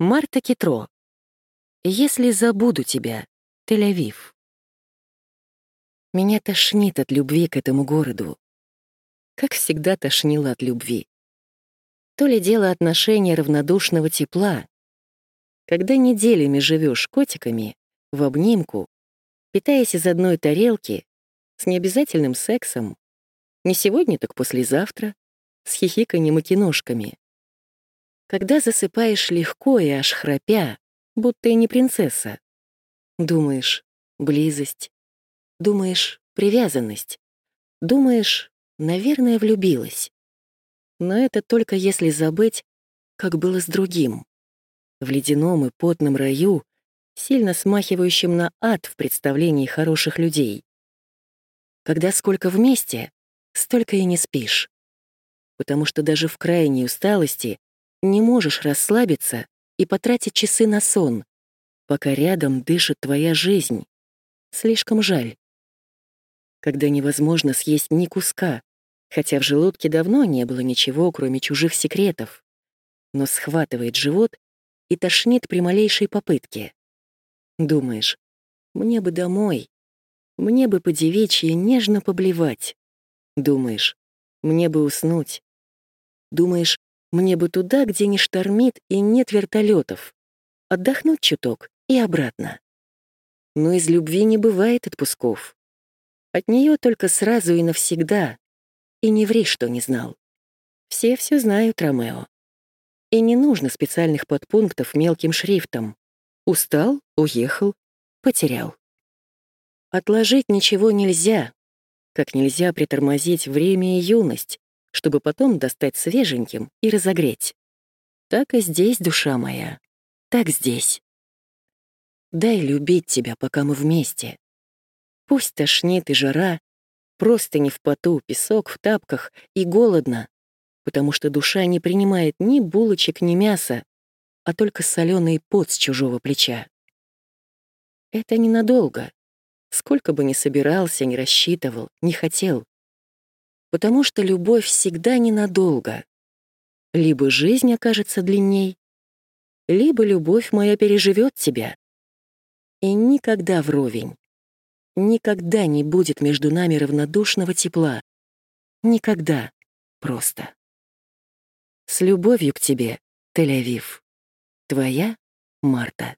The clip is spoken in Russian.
Марта Китро. Если забуду тебя, Тель-Авив. Меня тошнит от любви к этому городу. Как всегда тошнило от любви. То ли дело отношения равнодушного тепла, когда неделями живешь котиками, в обнимку, питаясь из одной тарелки, с необязательным сексом, не сегодня, так послезавтра, с хихиканьем и киношками. Когда засыпаешь легко и аж храпя, будто и не принцесса. Думаешь, близость. Думаешь, привязанность. Думаешь, наверное, влюбилась. Но это только если забыть, как было с другим. В ледяном и потном раю, сильно смахивающем на ад в представлении хороших людей. Когда сколько вместе, столько и не спишь. Потому что даже в крайней усталости не можешь расслабиться и потратить часы на сон, пока рядом дышит твоя жизнь. Слишком жаль. Когда невозможно съесть ни куска, хотя в желудке давно не было ничего, кроме чужих секретов, но схватывает живот и тошнит при малейшей попытке. Думаешь, мне бы домой, мне бы по девичьи нежно поблевать. Думаешь, мне бы уснуть. Думаешь, мне бы туда, где не штормит и нет вертолетов. Отдохнуть чуток и обратно. Но из любви не бывает отпусков. От нее только сразу и навсегда. И не ври, что не знал. Все все знают, Ромео. И не нужно специальных подпунктов мелким шрифтом. Устал, уехал, потерял. Отложить ничего нельзя, как нельзя притормозить время и юность, чтобы потом достать свеженьким и разогреть. Так и здесь, душа моя, так здесь. Дай любить тебя, пока мы вместе. Пусть тошнит и жара, просто не в поту, песок в тапках и голодно, потому что душа не принимает ни булочек, ни мяса, а только соленый пот с чужого плеча. Это ненадолго. Сколько бы ни собирался, ни рассчитывал, не хотел потому что любовь всегда ненадолго. Либо жизнь окажется длинней, либо любовь моя переживет тебя. И никогда вровень, никогда не будет между нами равнодушного тепла. Никогда. Просто. С любовью к тебе, Тель-Авив. Твоя Марта.